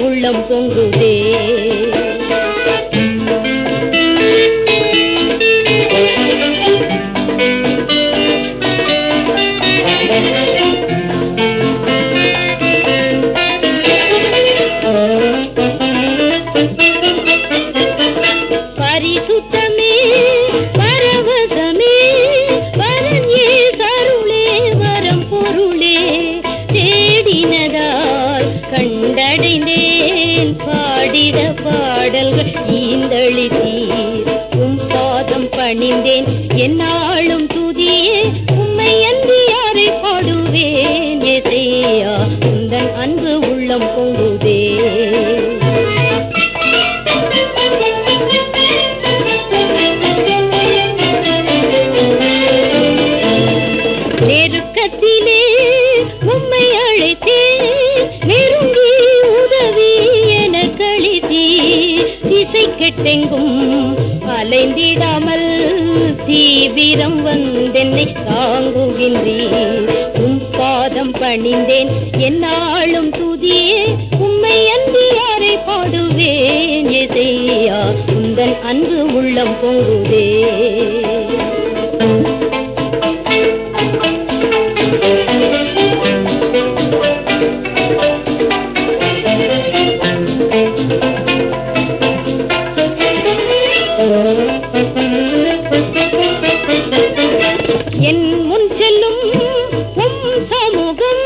உள்ளம் சொங்குதே. பரிசுத்த பாடிட பாடல்கள் ஈந்தளித்தீர் உம் பாதம் பணிந்தேன் என்னாலும் துதியே உம்மை அன்பு யாரை பாடுவேன்? எதையா உந்தன் அன்பு உள்ளம் பொங்குதே நெருக்கத்திலே உம்மை அழைத்தேன். திசை கெட்டெங்கும் அலைந்திடாமல் தீவிரம் வந்தென்னை தாங்குகின்றீர். உம் பாதம் பணிந்தேன் என்னாலும் துதியே உம்மை அன்பு யாரை பாடுவேன். எசையா உந்தன் அன்பு உள்ளம் பொங்குதே. என் முன் செல்லும் உம் சமூகம்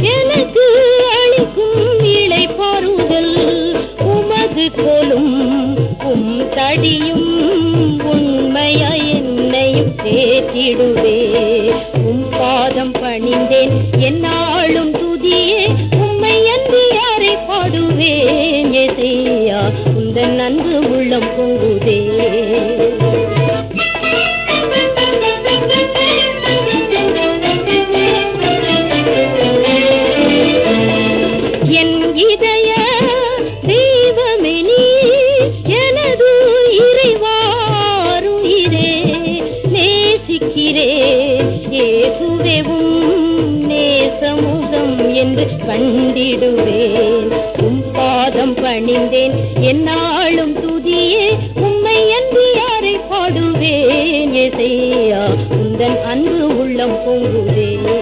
எனக்கு அளிக்கும் இலை பாருதல் உமது கோலும் உம் தடியும் உண்மையா என்னையும் தேற்றிடுவே உம் பாதம் பணிந்தேன் என்னாலும் துதியே உம்மை அன்பு யாரை பாடுவேன்? உந்தன் உள்ளம் பொங்குதே. என்று கண்டிடுவேன். உம் பாதம் பணிந்தேன். என்னாலும் துதியே உம்மை அன்பு யாரை பாடுவேன்? எசையா உந்தன் அன்பு உள்ளம் பொங்குவேன்